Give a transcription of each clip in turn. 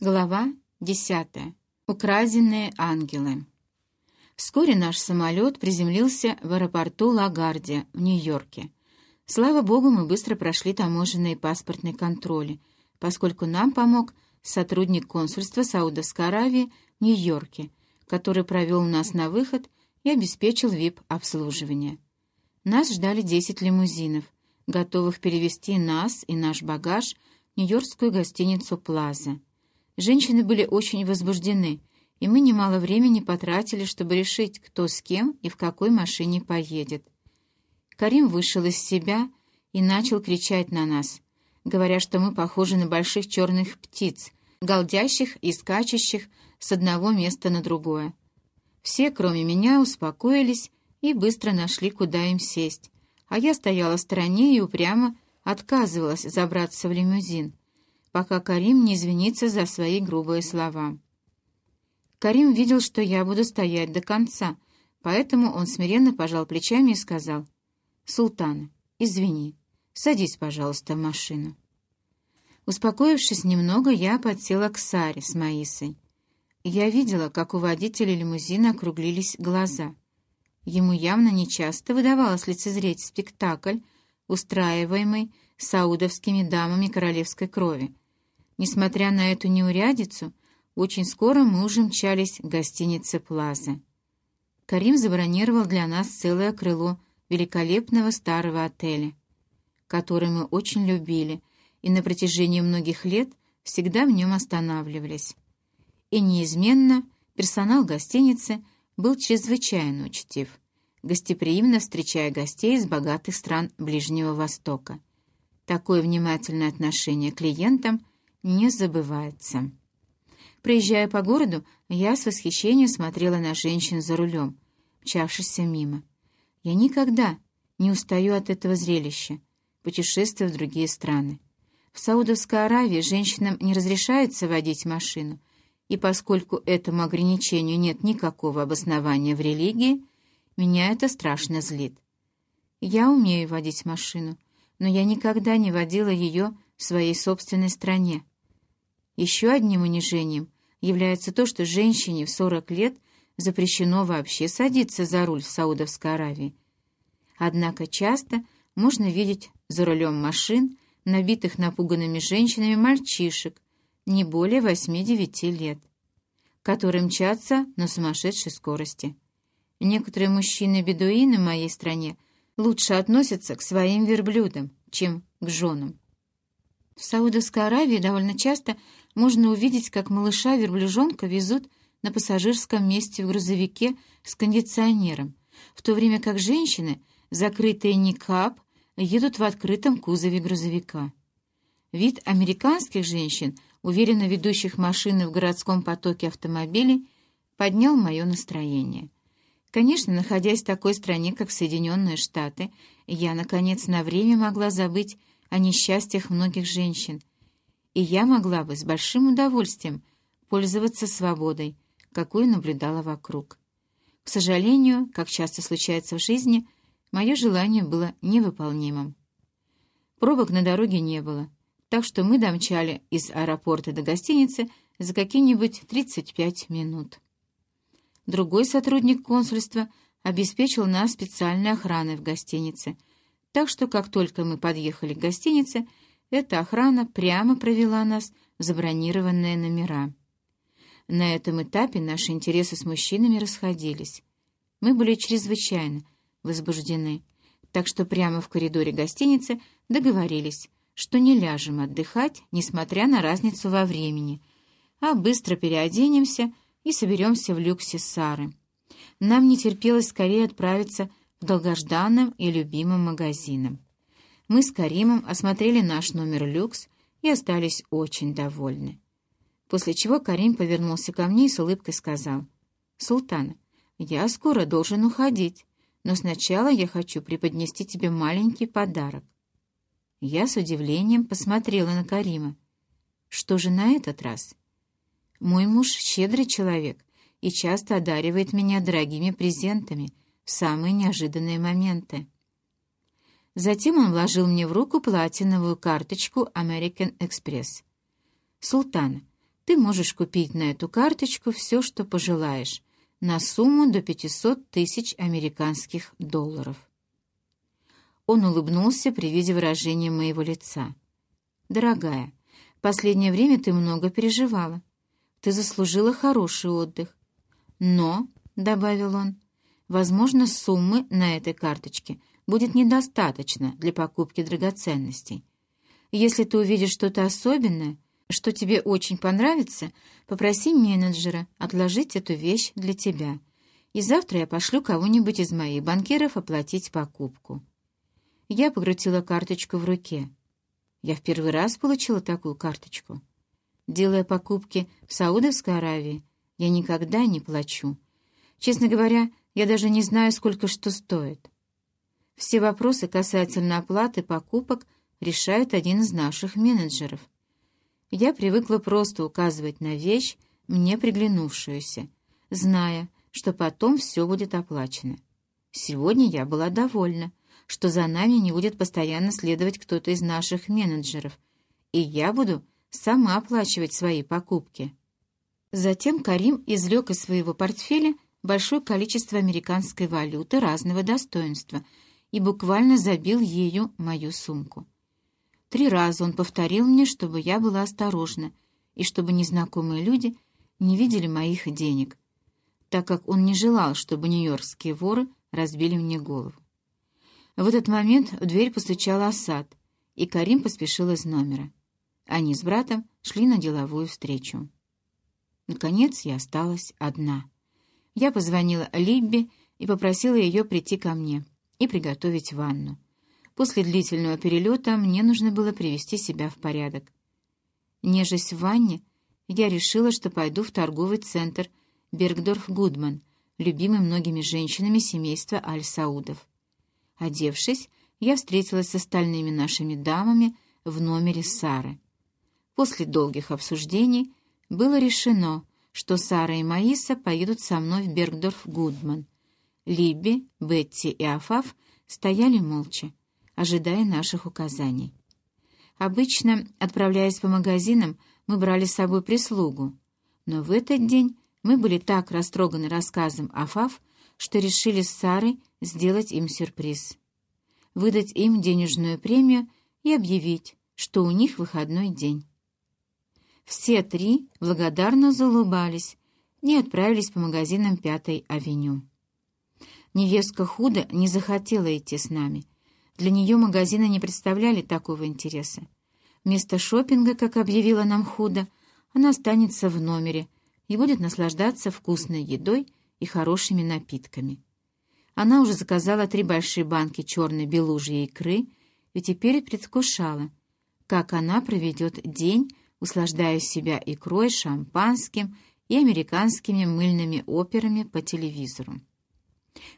Глава 10. Украденные ангелы. Вскоре наш самолет приземлился в аэропорту Лагардия в Нью-Йорке. Слава богу, мы быстро прошли таможенные паспортные контроли, поскольку нам помог сотрудник консульства Саудовской Аравии в Нью-Йорке, который провел нас на выход и обеспечил ВИП-обслуживание. Нас ждали 10 лимузинов, готовых перевести нас и наш багаж в нью-йоркскую гостиницу «Плаза». Женщины были очень возбуждены, и мы немало времени потратили, чтобы решить, кто с кем и в какой машине поедет. Карим вышел из себя и начал кричать на нас, говоря, что мы похожи на больших черных птиц, галдящих и скачущих с одного места на другое. Все, кроме меня, успокоились и быстро нашли, куда им сесть, а я стояла в стороне и упрямо отказывалась забраться в лимузин пока Карим не извинится за свои грубые слова. Карим видел, что я буду стоять до конца, поэтому он смиренно пожал плечами и сказал, «Султана, извини, садись, пожалуйста, в машину». Успокоившись немного, я подсела к Саре с Маисой. Я видела, как у водителя лимузина округлились глаза. Ему явно нечасто выдавалось лицезреть спектакль, устраиваемый саудовскими дамами королевской крови. Несмотря на эту неурядицу, очень скоро мы уже мчались к гостинице «Плаза». Карим забронировал для нас целое крыло великолепного старого отеля, который мы очень любили и на протяжении многих лет всегда в нем останавливались. И неизменно персонал гостиницы был чрезвычайно учтив, гостеприимно встречая гостей из богатых стран Ближнего Востока. Такое внимательное отношение к клиентам не забывается. Проезжая по городу, я с восхищением смотрела на женщин за рулем, мчавшихся мимо. Я никогда не устаю от этого зрелища, путешествуя в другие страны. В Саудовской Аравии женщинам не разрешается водить машину, и поскольку этому ограничению нет никакого обоснования в религии, меня это страшно злит. Я умею водить машину, но я никогда не водила ее в своей собственной стране. Еще одним унижением является то, что женщине в 40 лет запрещено вообще садиться за руль в Саудовской Аравии. Однако часто можно видеть за рулем машин, набитых напуганными женщинами мальчишек, не более 8-9 лет, которые мчатся на сумасшедшей скорости. Некоторые мужчины-бедуины в моей стране – лучше относятся к своим верблюдам, чем к женам. В Саудовской Аравии довольно часто можно увидеть, как малыша-верблюжонка везут на пассажирском месте в грузовике с кондиционером, в то время как женщины, закрытые никап, едут в открытом кузове грузовика. Вид американских женщин, уверенно ведущих машины в городском потоке автомобилей, поднял мое настроение — Конечно, находясь в такой стране, как Соединенные Штаты, я, наконец, на время могла забыть о несчастьях многих женщин, и я могла бы с большим удовольствием пользоваться свободой, какую наблюдала вокруг. К сожалению, как часто случается в жизни, мое желание было невыполнимым. Пробок на дороге не было, так что мы домчали из аэропорта до гостиницы за какие-нибудь 35 минут. Другой сотрудник консульства обеспечил нас специальной охраной в гостинице, так что как только мы подъехали к гостинице, эта охрана прямо провела нас в забронированные номера. На этом этапе наши интересы с мужчинами расходились. Мы были чрезвычайно возбуждены, так что прямо в коридоре гостиницы договорились, что не ляжем отдыхать, несмотря на разницу во времени, а быстро переоденемся — и соберемся в люксе Сары. Нам не терпелось скорее отправиться в долгожданным и любимым магазином. Мы с Каримом осмотрели наш номер люкс и остались очень довольны. После чего Карим повернулся ко мне и с улыбкой сказал, «Султана, я скоро должен уходить, но сначала я хочу преподнести тебе маленький подарок». Я с удивлением посмотрела на Карима. «Что же на этот раз?» Мой муж щедрый человек и часто одаривает меня дорогими презентами в самые неожиданные моменты. Затем он вложил мне в руку платиновую карточку American Express. «Султан, Ты можешь купить на эту карточку все, что пожелаешь, на сумму до 500 тысяч американских долларов. Он улыбнулся при виде выражения моего лица. «Дорогая, последнее время ты много переживала. Ты заслужила хороший отдых. Но, — добавил он, — возможно, суммы на этой карточке будет недостаточно для покупки драгоценностей. Если ты увидишь что-то особенное, что тебе очень понравится, попроси менеджера отложить эту вещь для тебя, и завтра я пошлю кого-нибудь из моих банкиров оплатить покупку. Я покрутила карточку в руке. Я в первый раз получила такую карточку. Делая покупки в Саудовской Аравии, я никогда не плачу. Честно говоря, я даже не знаю, сколько что стоит. Все вопросы касательно оплаты покупок решает один из наших менеджеров. Я привыкла просто указывать на вещь, мне приглянувшуюся, зная, что потом все будет оплачено. Сегодня я была довольна, что за нами не будет постоянно следовать кто-то из наших менеджеров, и я буду сама оплачивать свои покупки. Затем Карим извлек из своего портфеля большое количество американской валюты разного достоинства и буквально забил ею мою сумку. Три раза он повторил мне, чтобы я была осторожна и чтобы незнакомые люди не видели моих денег, так как он не желал, чтобы нью-йоркские воры разбили мне голову. В этот момент в дверь постучал Асад, и Карим поспешил из номера. Они с братом шли на деловую встречу. Наконец я осталась одна. Я позвонила Либби и попросила ее прийти ко мне и приготовить ванну. После длительного перелета мне нужно было привести себя в порядок. Нежесть в ванне, я решила, что пойду в торговый центр Бергдорф-Гудман, любимый многими женщинами семейства Аль-Саудов. Одевшись, я встретилась с остальными нашими дамами в номере Сары. После долгих обсуждений было решено, что Сара и Маиса поедут со мной в Бергдорф-Гудман. Либби, Бетти и Афаф стояли молча, ожидая наших указаний. Обычно, отправляясь по магазинам, мы брали с собой прислугу, но в этот день мы были так растроганы рассказом Афаф, что решили с Сарой сделать им сюрприз. Выдать им денежную премию и объявить, что у них выходной день. Все три благодарно заулыбались и отправились по магазинам Пятой авеню. Невестка Худа не захотела идти с нами. Для нее магазины не представляли такого интереса. Вместо шопинга, как объявила нам Худа, она останется в номере и будет наслаждаться вкусной едой и хорошими напитками. Она уже заказала три большие банки черной белужьей икры и теперь предвкушала, как она проведет день, услаждая себя икрой, шампанским и американскими мыльными операми по телевизору.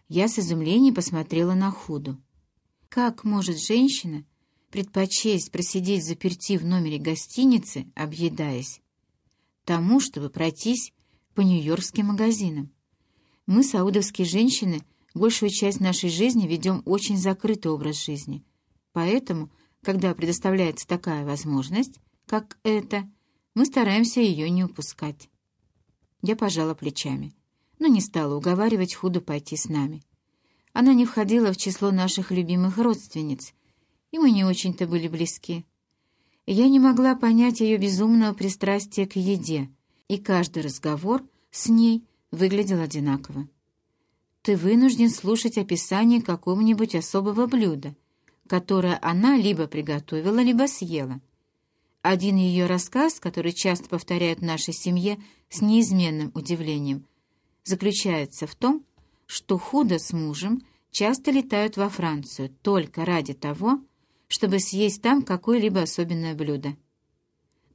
Я с изумлением посмотрела на Худу. Как может женщина предпочесть просидеть заперти в номере гостиницы, объедаясь, тому, чтобы пройтись по нью-йоркским магазинам? Мы, саудовские женщины, большую часть нашей жизни ведем очень закрытый образ жизни. Поэтому, когда предоставляется такая возможность, как эта, мы стараемся ее не упускать. Я пожала плечами, но не стала уговаривать Худу пойти с нами. Она не входила в число наших любимых родственниц, и мы не очень-то были близки. Я не могла понять ее безумного пристрастия к еде, и каждый разговор с ней выглядел одинаково ты вынужден слушать описание какого-нибудь особого блюда, которое она либо приготовила, либо съела. Один ее рассказ, который часто повторяют в нашей семье с неизменным удивлением, заключается в том, что худо с мужем часто летают во Францию только ради того, чтобы съесть там какое-либо особенное блюдо.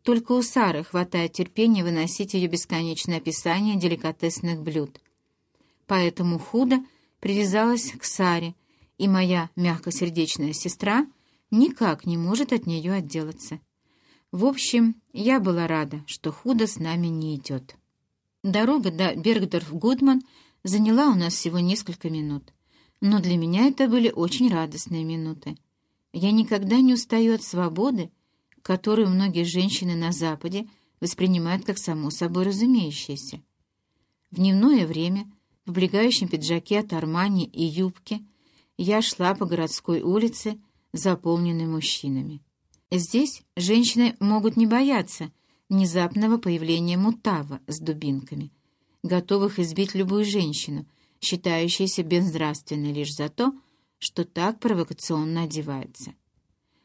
Только у Сары хватает терпения выносить ее бесконечное описание деликатесных блюд поэтому худо привязалась к Саре, и моя мягкосердечная сестра никак не может от нее отделаться. В общем, я была рада, что худо с нами не идет. Дорога до Бергдорф-Гудман заняла у нас всего несколько минут, но для меня это были очень радостные минуты. Я никогда не устаю от свободы, которую многие женщины на Западе воспринимают как само собой разумеющееся. В дневное время, в облегающем пиджаке от Армани и юбке, я шла по городской улице, заполненной мужчинами. Здесь женщины могут не бояться внезапного появления мутава с дубинками, готовых избить любую женщину, считающуюся безнравственной лишь за то, что так провокационно одевается.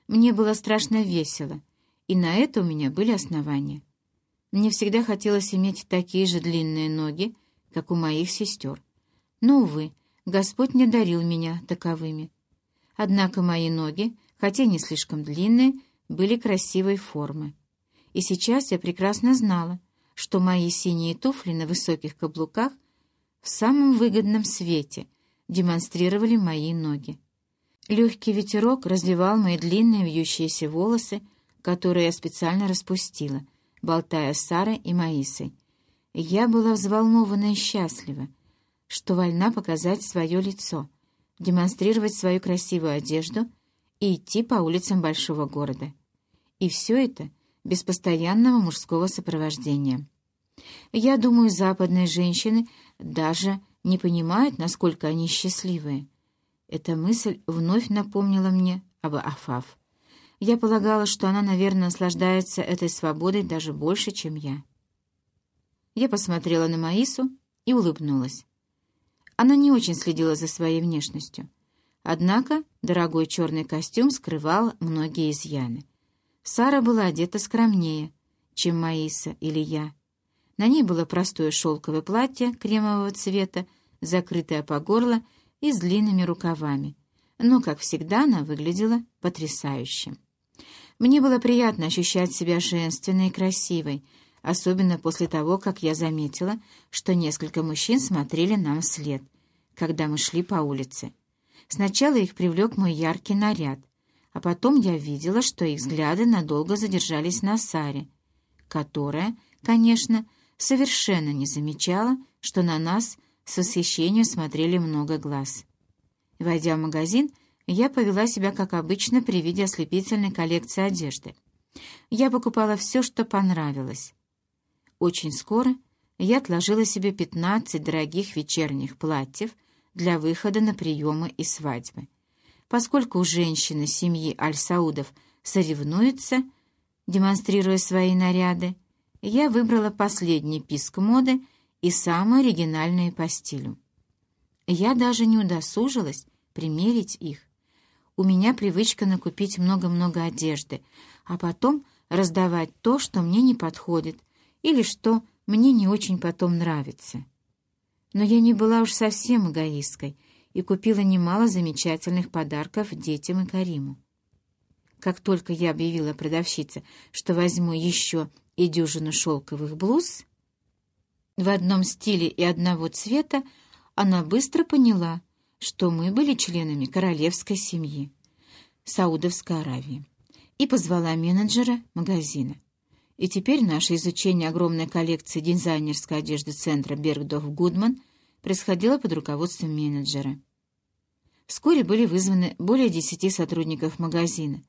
Мне было страшно весело, и на это у меня были основания. Мне всегда хотелось иметь такие же длинные ноги, как у моих сестер. Но, увы, Господь не дарил меня таковыми. Однако мои ноги, хотя не слишком длинные, были красивой формы. И сейчас я прекрасно знала, что мои синие туфли на высоких каблуках в самом выгодном свете демонстрировали мои ноги. Легкий ветерок развивал мои длинные вьющиеся волосы, которые я специально распустила, болтая с Сарой и Маисой. Я была взволнована и счастлива, что вольна показать свое лицо, демонстрировать свою красивую одежду и идти по улицам большого города. И все это без постоянного мужского сопровождения. Я думаю, западные женщины даже не понимают, насколько они счастливые. Эта мысль вновь напомнила мне об Афав. Я полагала, что она, наверное, наслаждается этой свободой даже больше, чем я. Я посмотрела на Маису и улыбнулась. Она не очень следила за своей внешностью. Однако дорогой черный костюм скрывал многие изъяны. Сара была одета скромнее, чем Маиса или я. На ней было простое шелковое платье кремового цвета, закрытое по горло и с длинными рукавами. Но, как всегда, она выглядела потрясающе. Мне было приятно ощущать себя женственной и красивой, особенно после того, как я заметила, что несколько мужчин смотрели нам вслед, когда мы шли по улице. Сначала их привлек мой яркий наряд, а потом я видела, что их взгляды надолго задержались на Саре, которая, конечно, совершенно не замечала, что на нас с восхищением смотрели много глаз. Войдя в магазин, я повела себя, как обычно, при виде ослепительной коллекции одежды. Я покупала все, что понравилось. Очень скоро я отложила себе 15 дорогих вечерних платьев для выхода на приемы и свадьбы. Поскольку женщины семьи Аль-Саудов соревнуются, демонстрируя свои наряды, я выбрала последний писк моды и самые оригинальные по стилю. Я даже не удосужилась примерить их. У меня привычка накупить много-много одежды, а потом раздавать то, что мне не подходит, или что мне не очень потом нравится. Но я не была уж совсем эгоисткой — и купила немало замечательных подарков детям и Кариму. Как только я объявила продавщице, что возьму еще и дюжину шелковых блуз в одном стиле и одного цвета, она быстро поняла, что мы были членами королевской семьи Саудовской Аравии, и позвала менеджера магазина. И теперь наше изучение огромной коллекции дизайнерской одежды центра Бергдорф Гудман происходило под руководством менеджера. Вскоре были вызваны более десяти сотрудников магазина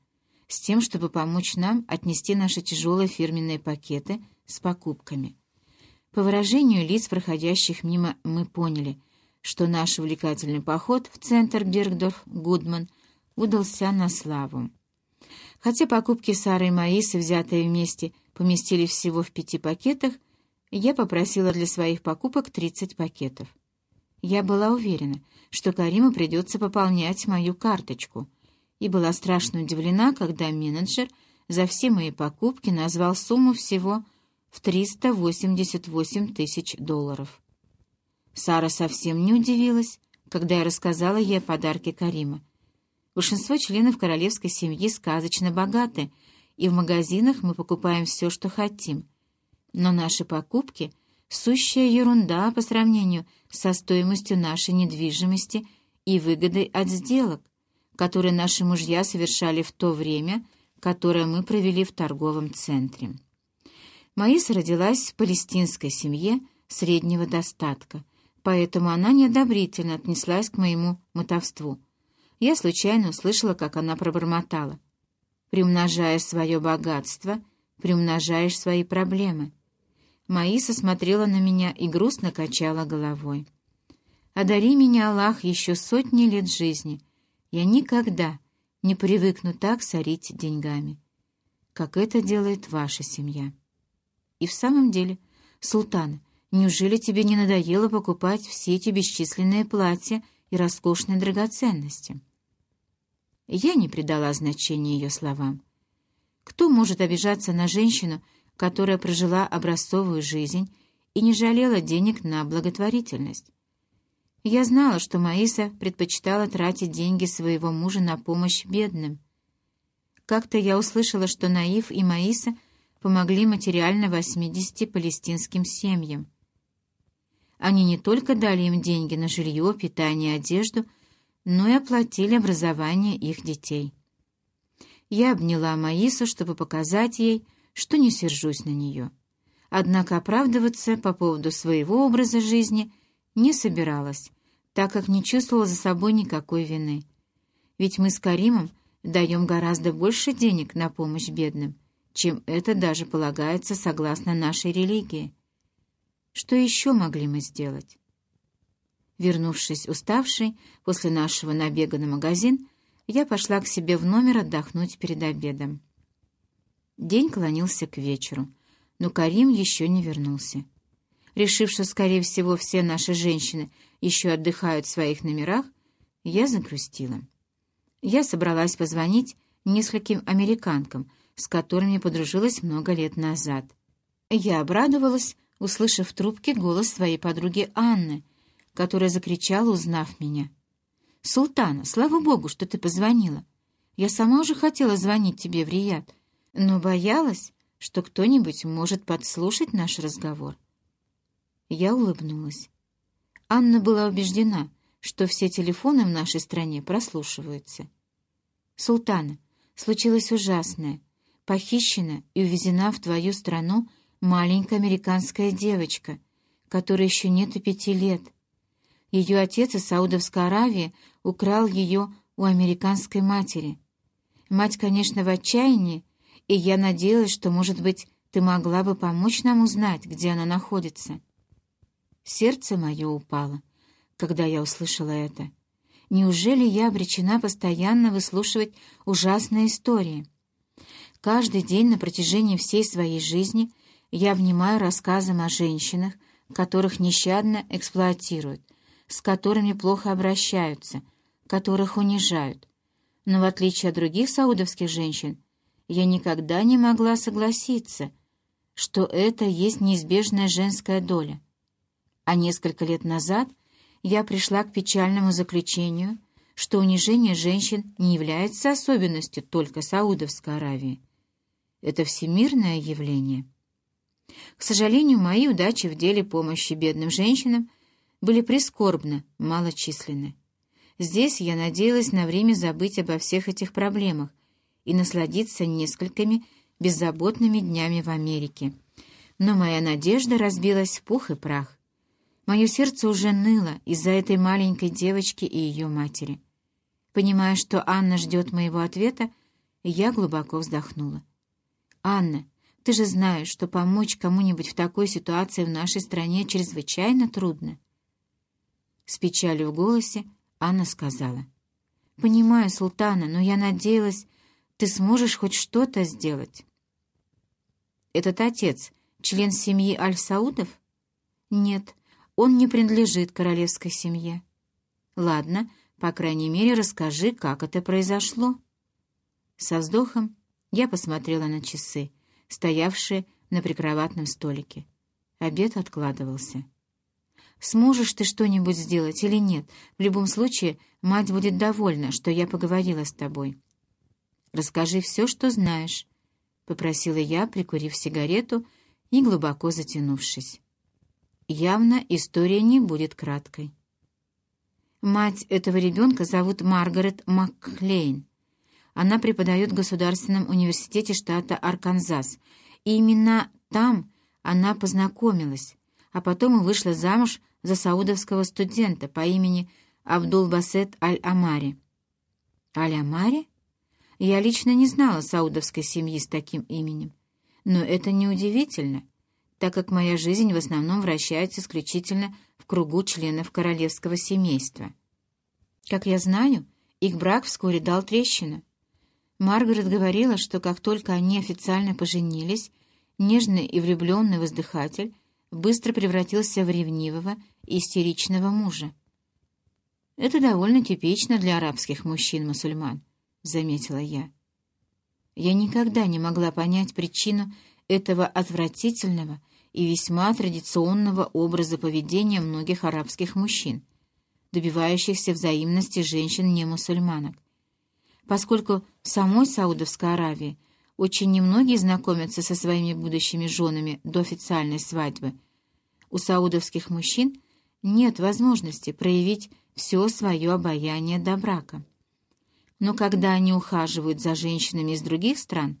с тем, чтобы помочь нам отнести наши тяжелые фирменные пакеты с покупками. По выражению лиц, проходящих мимо, мы поняли, что наш увлекательный поход в центр Бергдорф-Гудман удался на славу. Хотя покупки Сары и Маисы, взятые вместе, поместили всего в пяти пакетах, я попросила для своих покупок 30 пакетов. Я была уверена, что Кариму придется пополнять мою карточку, и была страшно удивлена, когда менеджер за все мои покупки назвал сумму всего в 388 тысяч долларов. Сара совсем не удивилась, когда я рассказала ей о подарке Карима. Большинство членов королевской семьи сказочно богаты, и в магазинах мы покупаем все, что хотим. Но наши покупки — сущая ерунда по сравнению со стоимостью нашей недвижимости и выгодой от сделок, которые наши мужья совершали в то время, которое мы провели в торговом центре. Маиса родилась в палестинской семье среднего достатка, поэтому она неодобрительно отнеслась к моему мотовству. Я случайно услышала, как она пробормотала. Примножая свое богатство, приумножаешь свои проблемы. Маиса смотрела на меня и грустно качала головой. «Одари меня, Аллах, еще сотни лет жизни. Я никогда не привыкну так сорить деньгами, как это делает ваша семья». И в самом деле, Султан, неужели тебе не надоело покупать все эти бесчисленные платья и роскошные драгоценности?» Я не придала значения ее словам. Кто может обижаться на женщину, которая прожила образцовую жизнь и не жалела денег на благотворительность? Я знала, что Маиса предпочитала тратить деньги своего мужа на помощь бедным. Как-то я услышала, что Наив и Маиса помогли материально 80 палестинским семьям. Они не только дали им деньги на жилье, питание, одежду, но и оплатили образование их детей. Я обняла Маису, чтобы показать ей, что не сержусь на нее. Однако оправдываться по поводу своего образа жизни не собиралась, так как не чувствовала за собой никакой вины. Ведь мы с Каримом даем гораздо больше денег на помощь бедным, чем это даже полагается согласно нашей религии. Что еще могли мы сделать? Вернувшись уставшей после нашего набега на магазин, я пошла к себе в номер отдохнуть перед обедом. День клонился к вечеру, но Карим еще не вернулся. Решив, что, скорее всего, все наши женщины еще отдыхают в своих номерах, я загрустила. Я собралась позвонить нескольким американкам, с которыми подружилась много лет назад. Я обрадовалась, услышав в трубке голос своей подруги Анны, которая закричала, узнав меня — «Султана, слава богу, что ты позвонила. Я сама уже хотела звонить тебе в Рияд, но боялась, что кто-нибудь может подслушать наш разговор». Я улыбнулась. Анна была убеждена, что все телефоны в нашей стране прослушиваются. «Султана, случилось ужасное. Похищена и увезена в твою страну маленькая американская девочка, которой еще нет и пяти лет. Ее отец из Саудовской Аравии украл ее у американской матери. Мать, конечно, в отчаянии, и я надеялась, что, может быть, ты могла бы помочь нам узнать, где она находится. Сердце мое упало, когда я услышала это. Неужели я обречена постоянно выслушивать ужасные истории? Каждый день на протяжении всей своей жизни я внимаю рассказам о женщинах, которых нещадно эксплуатируют, с которыми плохо обращаются, которых унижают. Но в отличие от других саудовских женщин, я никогда не могла согласиться, что это есть неизбежная женская доля. А несколько лет назад я пришла к печальному заключению, что унижение женщин не является особенностью только Саудовской Аравии. Это всемирное явление. К сожалению, мои удачи в деле помощи бедным женщинам – были прискорбно малочисленны. Здесь я надеялась на время забыть обо всех этих проблемах и насладиться несколькими беззаботными днями в Америке. Но моя надежда разбилась в пух и прах. Мое сердце уже ныло из-за этой маленькой девочки и ее матери. Понимая, что Анна ждет моего ответа, я глубоко вздохнула. «Анна, ты же знаешь, что помочь кому-нибудь в такой ситуации в нашей стране чрезвычайно трудно. С печалью в голосе Анна сказала. «Понимаю, Султана, но я надеялась, ты сможешь хоть что-то сделать». «Этот отец — член семьи Аль-Саудов?» «Нет, он не принадлежит королевской семье». «Ладно, по крайней мере, расскажи, как это произошло». Со вздохом я посмотрела на часы, стоявшие на прикроватном столике. Обед откладывался. Сможешь ты что-нибудь сделать или нет? В любом случае, мать будет довольна, что я поговорила с тобой. Расскажи все, что знаешь, — попросила я, прикурив сигарету и глубоко затянувшись. Явно история не будет краткой. Мать этого ребенка зовут Маргарет Макклейн. Она преподает в Государственном университете штата Арканзас, и именно там она познакомилась, а потом и вышла замуж за саудовского студента по имени Абдул-Басет Аль-Амари. Аль-Амари? Я лично не знала саудовской семьи с таким именем. Но это неудивительно, так как моя жизнь в основном вращается исключительно в кругу членов королевского семейства. Как я знаю, их брак вскоре дал трещину. Маргарет говорила, что как только они официально поженились, нежный и влюбленный воздыхатель быстро превратился в ревнивого и истеричного мужа. «Это довольно типично для арабских мужчин-мусульман», — заметила я. Я никогда не могла понять причину этого отвратительного и весьма традиционного образа поведения многих арабских мужчин, добивающихся взаимности женщин-не-мусульманок. Поскольку в самой Саудовской Аравии очень немногие знакомятся со своими будущими женами до официальной свадьбы, у саудовских мужчин нет возможности проявить все свое обаяние до брака. Но когда они ухаживают за женщинами из других стран,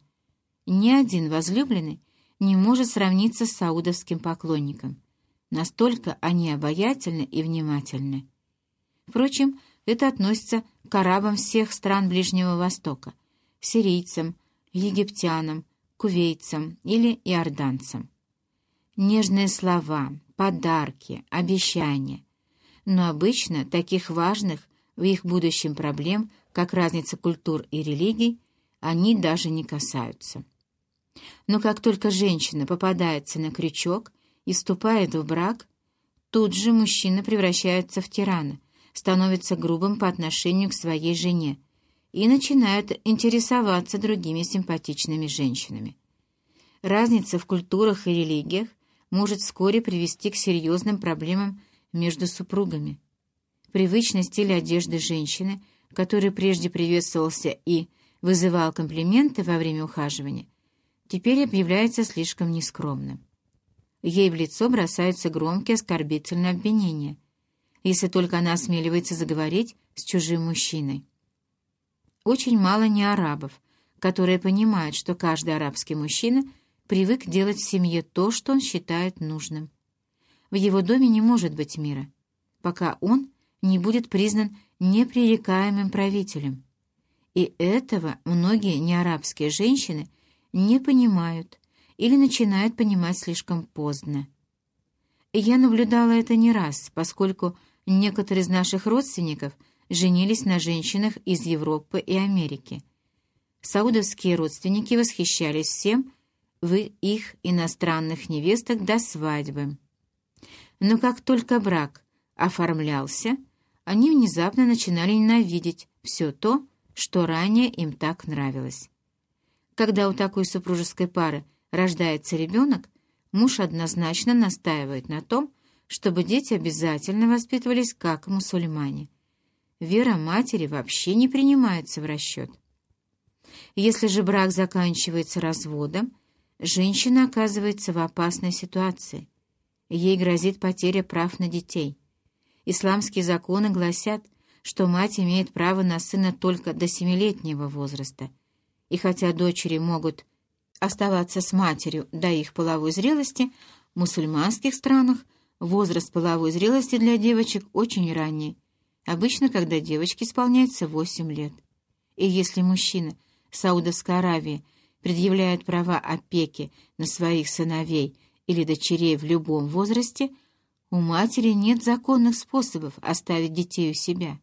ни один возлюбленный не может сравниться с саудовским поклонником. Настолько они обаятельны и внимательны. Впрочем, это относится к арабам всех стран Ближнего Востока, сирийцам, египтянам, кувейцам или иорданцам. Нежные слова, подарки, обещания. Но обычно таких важных в их будущем проблем, как разница культур и религий, они даже не касаются. Но как только женщина попадается на крючок и вступает в брак, тут же мужчина превращается в тирана, становится грубым по отношению к своей жене и начинает интересоваться другими симпатичными женщинами. Разница в культурах и религиях может вскоре привести к серьезным проблемам между супругами. Привычный стиль одежды женщины, который прежде приветствовался и вызывал комплименты во время ухаживания, теперь объявляется слишком нескромным. Ей в лицо бросаются громкие оскорбительные обвинения, если только она осмеливается заговорить с чужим мужчиной. Очень мало не арабов, которые понимают, что каждый арабский мужчина привык делать в семье то, что он считает нужным. В его доме не может быть мира, пока он не будет признан непререкаемым правителем. И этого многие неарабские женщины не понимают или начинают понимать слишком поздно. Я наблюдала это не раз, поскольку некоторые из наших родственников женились на женщинах из Европы и Америки. Саудовские родственники восхищались всем в их иностранных невестах до свадьбы. Но как только брак оформлялся, они внезапно начинали ненавидеть все то, что ранее им так нравилось. Когда у такой супружеской пары рождается ребенок, муж однозначно настаивает на том, чтобы дети обязательно воспитывались как мусульмане. Вера матери вообще не принимается в расчет. Если же брак заканчивается разводом, женщина оказывается в опасной ситуации. Ей грозит потеря прав на детей. Исламские законы гласят, что мать имеет право на сына только до семилетнего возраста. И хотя дочери могут оставаться с матерью до их половой зрелости, в мусульманских странах Возраст половой зрелости для девочек очень ранний, обычно, когда девочке исполняется 8 лет. И если мужчина Саудовской Аравии предъявляет права опеки на своих сыновей или дочерей в любом возрасте, у матери нет законных способов оставить детей у себя.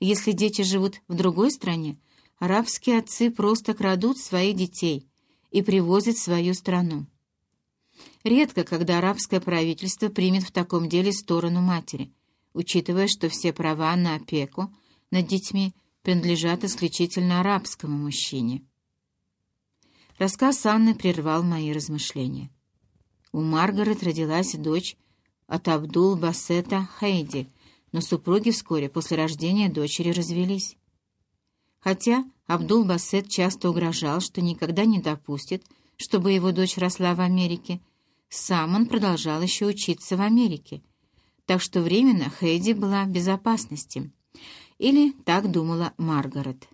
Если дети живут в другой стране, арабские отцы просто крадут своих детей и привозят в свою страну. Редко, когда арабское правительство примет в таком деле сторону матери, учитывая, что все права на опеку над детьми принадлежат исключительно арабскому мужчине. Рассказ Анны прервал мои размышления. У Маргарет родилась дочь от Абдул-Басета Хейди, но супруги вскоре после рождения дочери развелись. Хотя Абдул-Басет часто угрожал, что никогда не допустит, чтобы его дочь росла в Америке, сам он продолжал еще учиться в Америке, так что временно Хейди была в безопасности. Или так думала Маргарет.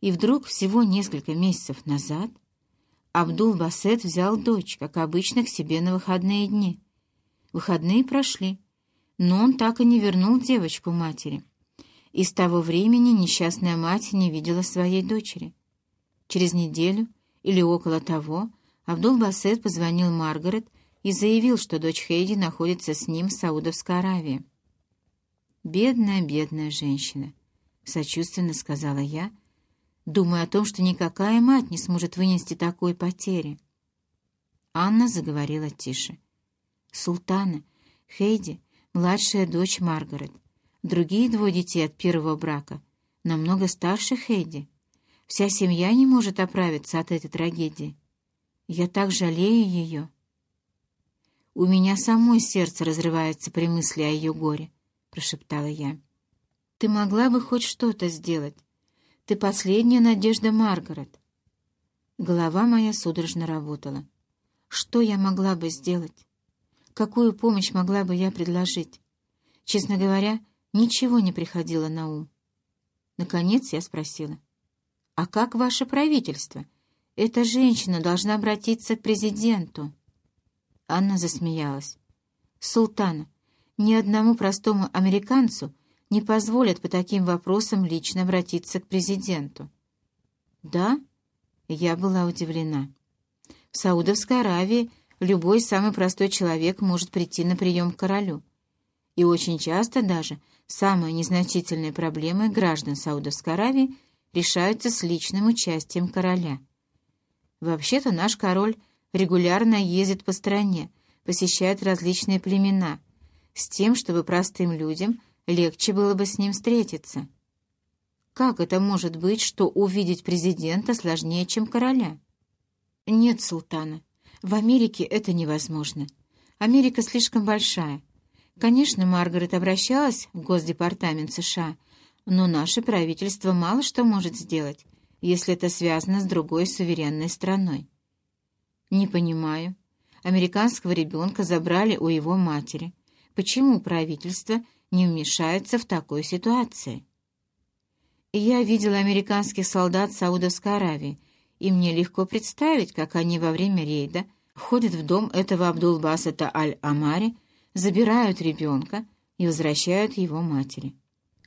И вдруг, всего несколько месяцев назад, Абдул-Басет взял дочь, как обычно, к себе на выходные дни. Выходные прошли, но он так и не вернул девочку матери. И с того времени несчастная мать не видела своей дочери. Через неделю или около того, Абдул-Басет позвонил Маргарет и заявил, что дочь Хейди находится с ним в Саудовской Аравии. «Бедная, бедная женщина», — сочувственно сказала я, думая о том, что никакая мать не сможет вынести такой потери. Анна заговорила тише. «Султана, Хейди — младшая дочь Маргарет. Другие двое детей от первого брака намного старше Хейди. Вся семья не может оправиться от этой трагедии. Я так жалею ее. У меня самой сердце разрывается при мысли о ее горе, — прошептала я. Ты могла бы хоть что-то сделать. Ты последняя надежда Маргарет. Голова моя судорожно работала. Что я могла бы сделать? Какую помощь могла бы я предложить? Честно говоря, ничего не приходило на ум. Наконец я спросила. «А как ваше правительство? Эта женщина должна обратиться к президенту». Анна засмеялась. «Султана, ни одному простому американцу не позволят по таким вопросам лично обратиться к президенту». «Да?» Я была удивлена. В Саудовской Аравии любой самый простой человек может прийти на прием к королю. И очень часто даже самые незначительные проблемы граждан Саудовской Аравии решаются с личным участием короля. Вообще-то наш король регулярно ездит по стране, посещает различные племена, с тем, чтобы простым людям легче было бы с ним встретиться. Как это может быть, что увидеть президента сложнее, чем короля? Нет, султана, в Америке это невозможно. Америка слишком большая. Конечно, Маргарет обращалась в Госдепартамент США, но наше правительство мало что может сделать, если это связано с другой суверенной страной. Не понимаю. Американского ребенка забрали у его матери. Почему правительство не вмешается в такой ситуации? Я видела американских солдат Саудовской Аравии, и мне легко представить, как они во время рейда входят в дом этого Абдул-Басата Аль-Амари, забирают ребенка и возвращают его матери.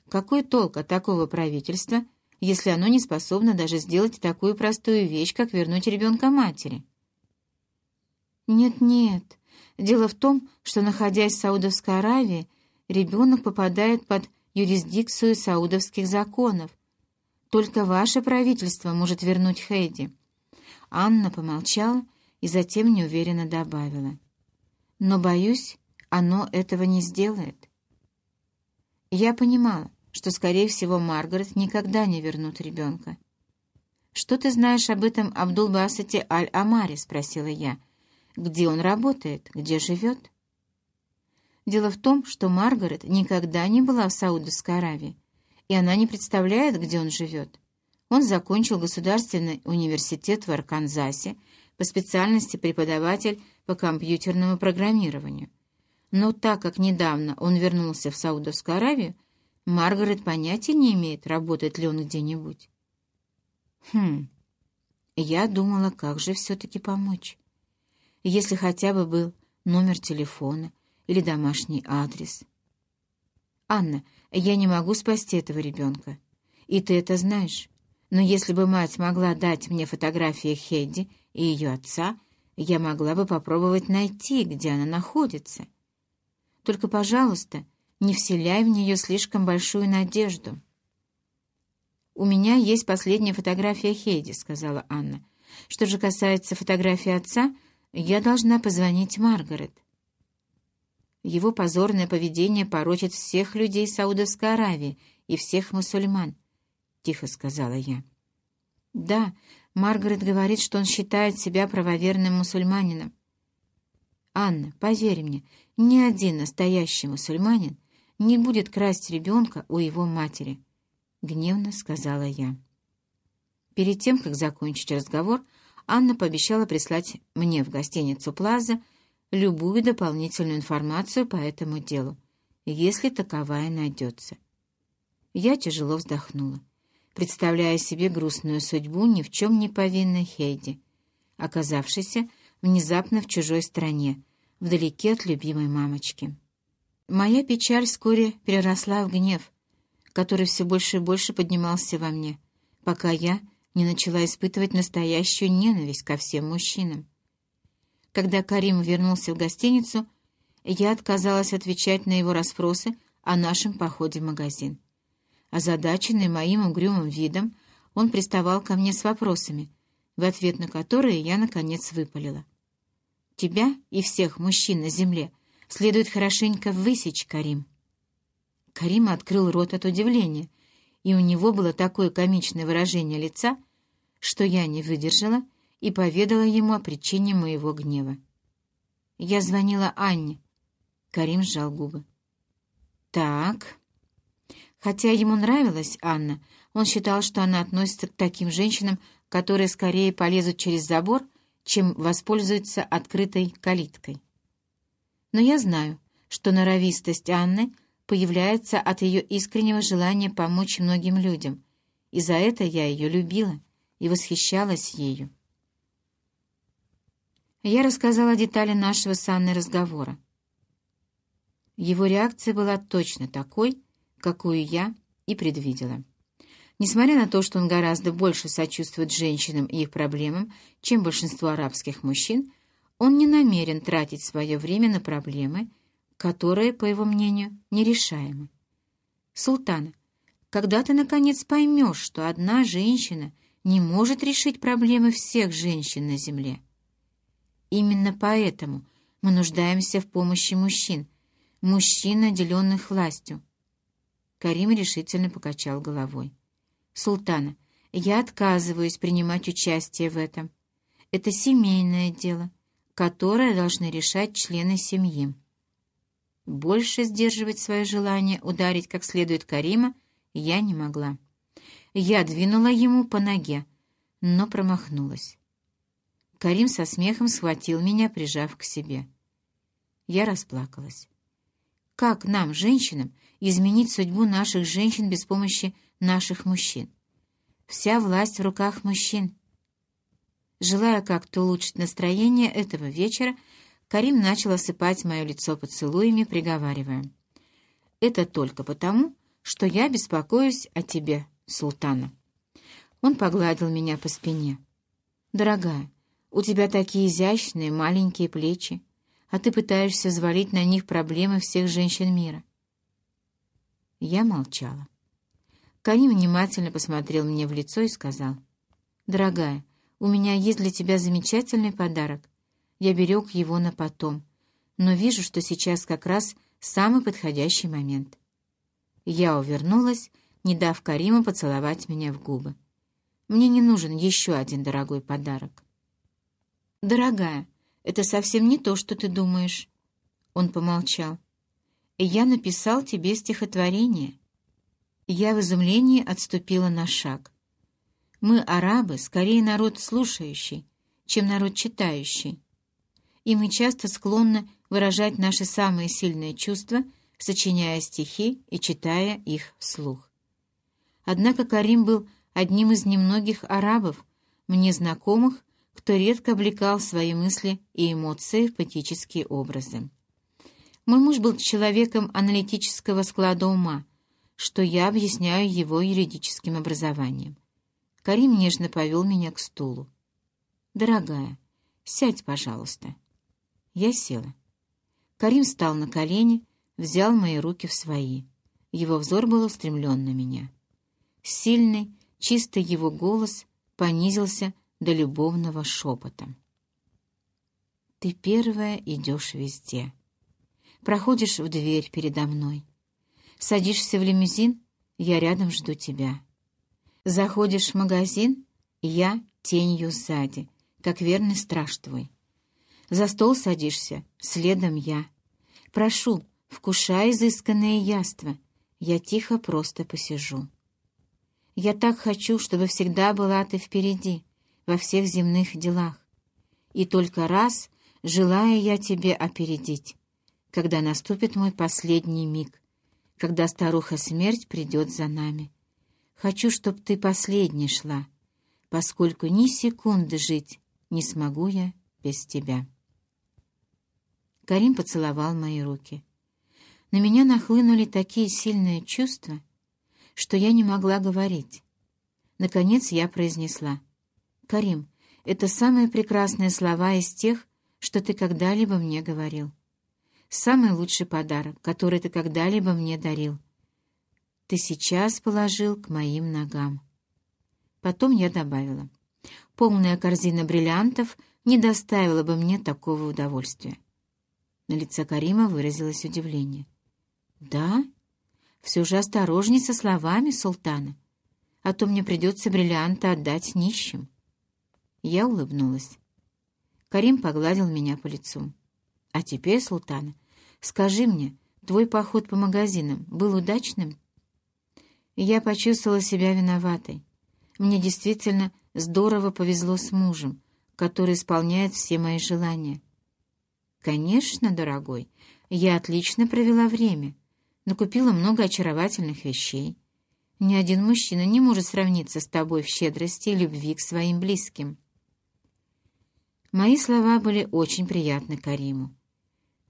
Какой толк от такого правительства, если оно не способно даже сделать такую простую вещь, как вернуть ребенка матери? Нет-нет, дело в том, что, находясь в Саудовской Аравии, ребенок попадает под юрисдикцию саудовских законов. Только ваше правительство может вернуть Хейди. Анна помолчала и затем неуверенно добавила. Но, боюсь, оно этого не сделает. Я понимала, что, скорее всего, Маргарет никогда не вернут ребенка. «Что ты знаешь об этом Абдул-Басате Аль-Амаре?» — спросила я. «Где он работает? Где живет?» Дело в том, что Маргарет никогда не была в Саудовской Аравии, и она не представляет, где он живет. Он закончил государственный университет в Арканзасе по специальности преподаватель по компьютерному программированию. Но так как недавно он вернулся в Саудовскую Аравию, Маргарет понятия не имеет, работает ли он где-нибудь. Хм, я думала, как же все-таки помочь. Если хотя бы был номер телефона или домашний адрес. «Анна, я не могу спасти этого ребенка. И ты это знаешь. Но если бы мать могла дать мне фотографии Хедди и ее отца, я могла бы попробовать найти, где она находится. Только, пожалуйста, не вселяй в нее слишком большую надежду». «У меня есть последняя фотография Хейди», — сказала Анна. «Что же касается фотографии отца, я должна позвонить Маргарет. Его позорное поведение порочит всех людей Саудовской Аравии и всех мусульман, — тихо сказала я. Да, Маргарет говорит, что он считает себя правоверным мусульманином. Анна, поверь мне, ни один настоящий мусульманин не будет красть ребенка у его матери, — гневно сказала я. Перед тем, как закончить разговор, Анна пообещала прислать мне в гостиницу «Плаза» любую дополнительную информацию по этому делу, если таковая найдется. Я тяжело вздохнула, представляя себе грустную судьбу ни в чем не повинной Хейди, оказавшейся внезапно в чужой стране, вдалеке от любимой мамочки. Моя печаль вскоре переросла в гнев, который все больше и больше поднимался во мне, пока я не начала испытывать настоящую ненависть ко всем мужчинам. Когда Карим вернулся в гостиницу, я отказалась отвечать на его расспросы о нашем походе в магазин. Озадаченный моим угрюмым видом, он приставал ко мне с вопросами, в ответ на которые я, наконец, выпалила. «Тебя и всех мужчин на земле следует хорошенько высечь, Карим». Карим открыл рот от удивления, и у него было такое комичное выражение лица, что я не выдержала и поведала ему о причине моего гнева. Я звонила Анне. Карим сжал губы. «Так...» Хотя ему нравилась Анна, он считал, что она относится к таким женщинам, которые скорее полезут через забор, чем воспользуются открытой калиткой. Но я знаю, что норовистость Анны появляется от ее искреннего желания помочь многим людям, и за это я ее любила и восхищалась ею. Я рассказала детали нашего с Анной разговора. Его реакция была точно такой, какую я и предвидела. Несмотря на то, что он гораздо больше сочувствует женщинам и их проблемам, чем большинство арабских мужчин, он не намерен тратить свое время на проблемы, которые, по его мнению, нерешаемы. Султана, когда ты, наконец, поймешь, что одна женщина не может решить проблемы всех женщин на земле? Именно поэтому мы нуждаемся в помощи мужчин, мужчин, наделенных властью. Карим решительно покачал головой. «Султана, я отказываюсь принимать участие в этом. Это семейное дело, которое должны решать члены семьи». Больше сдерживать свое желание ударить как следует Карима я не могла. Я двинула ему по ноге, но промахнулась. Карим со смехом схватил меня, прижав к себе. Я расплакалась. Как нам, женщинам, изменить судьбу наших женщин без помощи наших мужчин? Вся власть в руках мужчин. Желая как-то улучшить настроение этого вечера, Карим начал осыпать мое лицо поцелуями, приговаривая. «Это только потому, что я беспокоюсь о тебе, султана». Он погладил меня по спине. «Дорогая, у тебя такие изящные маленькие плечи а ты пытаешься взвалить на них проблемы всех женщин мира. Я молчала. Каним внимательно посмотрел мне в лицо и сказал, «Дорогая, у меня есть для тебя замечательный подарок. Я берег его на потом, но вижу, что сейчас как раз самый подходящий момент». Я увернулась, не дав Кариму поцеловать меня в губы. Мне не нужен еще один дорогой подарок. «Дорогая, это совсем не то, что ты думаешь». Он помолчал. «Я написал тебе стихотворение». Я в изумлении отступила на шаг. Мы, арабы, скорее народ слушающий, чем народ читающий. И мы часто склонны выражать наши самые сильные чувства, сочиняя стихи и читая их вслух. Однако Карим был одним из немногих арабов, мне знакомых, кто редко облекал свои мысли и эмоции в поэтические образы. Мой муж был человеком аналитического склада ума, что я объясняю его юридическим образованием. Карим нежно повел меня к стулу. «Дорогая, сядь, пожалуйста». Я села. Карим встал на колени, взял мои руки в свои. Его взор был устремлен на меня. Сильный, чистый его голос понизился до любовного шепота. Ты первая идешь везде. Проходишь в дверь передо мной. Садишься в лимузин, я рядом жду тебя. Заходишь в магазин, я тенью сзади, как верный страж твой. За стол садишься, следом я. Прошу, вкушай изысканное яство, я тихо просто посижу. Я так хочу, чтобы всегда была ты впереди, во всех земных делах. И только раз желаю я тебе опередить, когда наступит мой последний миг, когда старуха-смерть придет за нами. Хочу, чтоб ты последней шла, поскольку ни секунды жить не смогу я без тебя. Карим поцеловал мои руки. На меня нахлынули такие сильные чувства, что я не могла говорить. Наконец я произнесла. «Карим, это самые прекрасные слова из тех, что ты когда-либо мне говорил. Самый лучший подарок, который ты когда-либо мне дарил. Ты сейчас положил к моим ногам». Потом я добавила. «Полная корзина бриллиантов не доставила бы мне такого удовольствия». На лице Карима выразилось удивление. «Да? Все же осторожней со словами султана, а то мне придется бриллианты отдать нищим». Я улыбнулась. Карим погладил меня по лицу. «А теперь, султана, скажи мне, твой поход по магазинам был удачным?» И я почувствовала себя виноватой. Мне действительно здорово повезло с мужем, который исполняет все мои желания. «Конечно, дорогой, я отлично провела время, но купила много очаровательных вещей. Ни один мужчина не может сравниться с тобой в щедрости и любви к своим близким». Мои слова были очень приятны Кариму.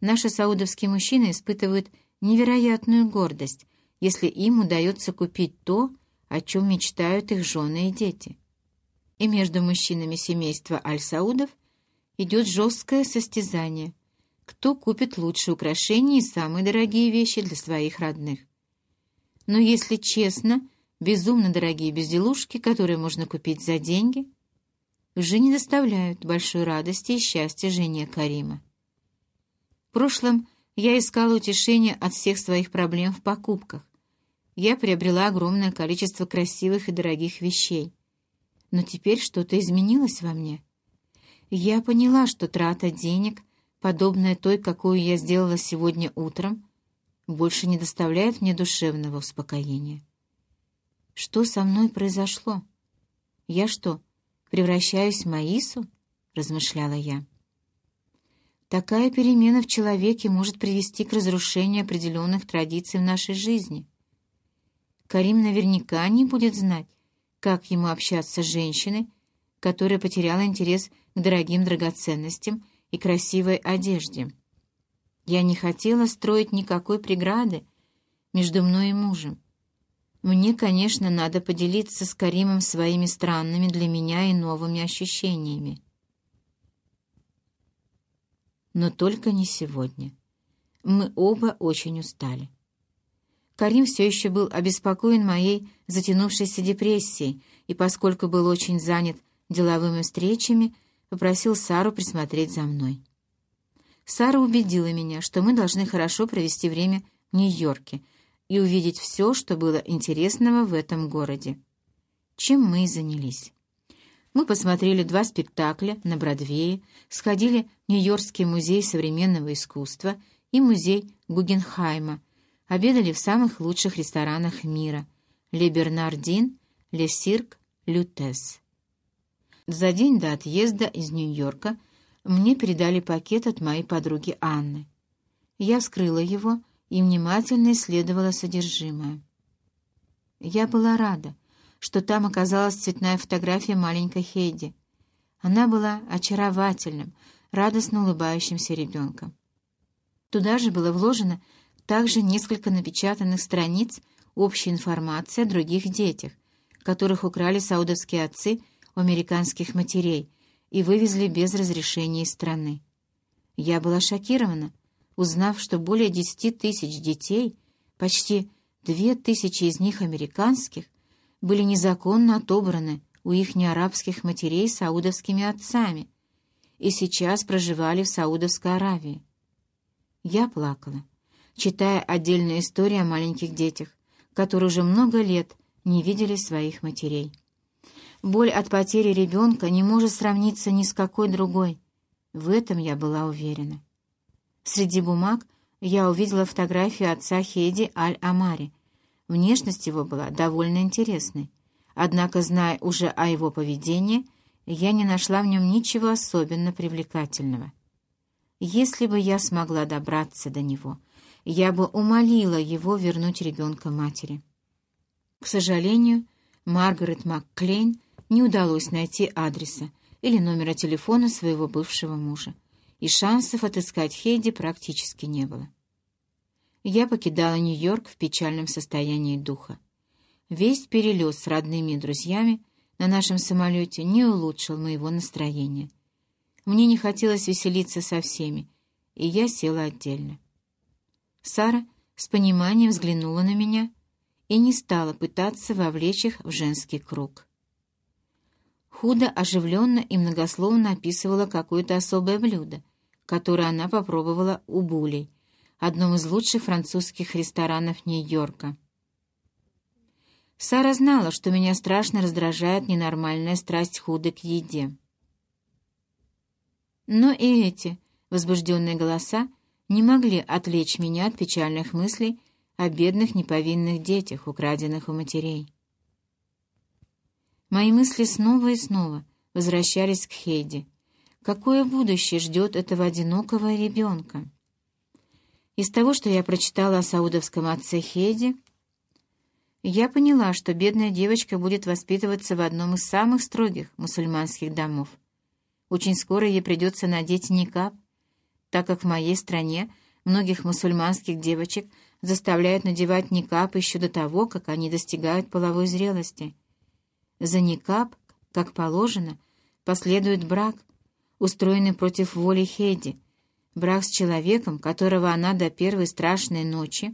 Наши саудовские мужчины испытывают невероятную гордость, если им удается купить то, о чем мечтают их жены и дети. И между мужчинами семейства Аль-Саудов идет жесткое состязание — кто купит лучшие украшения и самые дорогие вещи для своих родных. Но если честно, безумно дорогие безделушки, которые можно купить за деньги, уже не доставляют большой радости и счастья жене Карима. В прошлом я искала утешения от всех своих проблем в покупках. Я приобрела огромное количество красивых и дорогих вещей. Но теперь что-то изменилось во мне. Я поняла, что трата денег — подобная той, какую я сделала сегодня утром, больше не доставляет мне душевного успокоения. Что со мной произошло? Я что, превращаюсь в Маису? Размышляла я. Такая перемена в человеке может привести к разрушению определенных традиций в нашей жизни. Карим наверняка не будет знать, как ему общаться с женщиной, которая потеряла интерес к дорогим драгоценностям и красивой одежде. Я не хотела строить никакой преграды между мной и мужем. Мне, конечно, надо поделиться с Каримом своими странными для меня и новыми ощущениями. Но только не сегодня. Мы оба очень устали. Карим все еще был обеспокоен моей затянувшейся депрессией, и поскольку был очень занят деловыми встречами, попросил Сару присмотреть за мной. Сара убедила меня, что мы должны хорошо провести время в Нью-Йорке и увидеть все, что было интересного в этом городе. Чем мы и занялись. Мы посмотрели два спектакля на Бродвее, сходили в Нью-Йоркский музей современного искусства и музей Гугенхайма, обедали в самых лучших ресторанах мира — Ле Бернардин, Ле Сирк, Лютес. За день до отъезда из Нью-Йорка мне передали пакет от моей подруги Анны. Я вскрыла его и внимательно исследовала содержимое. Я была рада, что там оказалась цветная фотография маленькой Хейди. Она была очаровательным, радостно улыбающимся ребенком. Туда же было вложено также несколько напечатанных страниц общей информации о других детях, которых украли саудовские отцы у американских матерей и вывезли без разрешения из страны. Я была шокирована, узнав, что более десяти тысяч детей, почти две тысячи из них американских, были незаконно отобраны у их неарабских матерей саудовскими отцами и сейчас проживали в Саудовской Аравии. Я плакала, читая отдельные истории о маленьких детях, которые уже много лет не видели своих матерей. Боль от потери ребенка не может сравниться ни с какой другой. В этом я была уверена. Среди бумаг я увидела фотографию отца Хеди Аль-Амари. Внешность его была довольно интересной. Однако, зная уже о его поведении, я не нашла в нем ничего особенно привлекательного. Если бы я смогла добраться до него, я бы умолила его вернуть ребенка матери. К сожалению, Маргарет МакКлейн не удалось найти адреса или номера телефона своего бывшего мужа, и шансов отыскать Хейди практически не было. Я покидала Нью-Йорк в печальном состоянии духа. Весь перелет с родными и друзьями на нашем самолете не улучшил моего настроения. Мне не хотелось веселиться со всеми, и я села отдельно. Сара с пониманием взглянула на меня и не стала пытаться вовлечь их в женский круг. Худо, оживленно и многословно описывала какое-то особое блюдо, которое она попробовала у Булей, одном из лучших французских ресторанов Нью-Йорка. Сара знала, что меня страшно раздражает ненормальная страсть Худы к еде. Но и эти возбужденные голоса не могли отвлечь меня от печальных мыслей о бедных неповинных детях, украденных у матерей. Мои мысли снова и снова возвращались к Хейди. Какое будущее ждет этого одинокого ребенка? Из того, что я прочитала о саудовском отце Хейди, я поняла, что бедная девочка будет воспитываться в одном из самых строгих мусульманских домов. Очень скоро ей придется надеть никап, так как в моей стране многих мусульманских девочек заставляют надевать никап еще до того, как они достигают половой зрелости. За никап, как положено, последует брак, устроенный против воли Хеди, брак с человеком, которого она до первой страшной ночи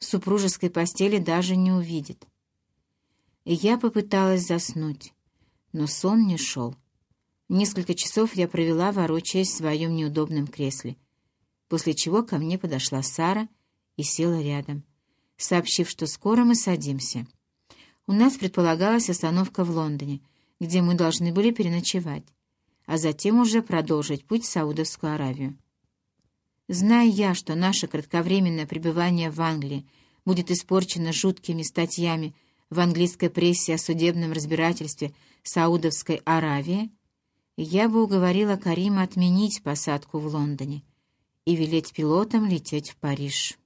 в супружеской постели даже не увидит. И я попыталась заснуть, но сон не шел. Несколько часов я провела, ворочаясь в своем неудобном кресле, после чего ко мне подошла Сара и села рядом, сообщив, что скоро мы садимся. У нас предполагалась остановка в Лондоне, где мы должны были переночевать, а затем уже продолжить путь в Саудовскую Аравию. Зная я, что наше кратковременное пребывание в Англии будет испорчено жуткими статьями в английской прессе о судебном разбирательстве Саудовской Аравии, я бы уговорила Карима отменить посадку в Лондоне и велеть пилотам лететь в Париж.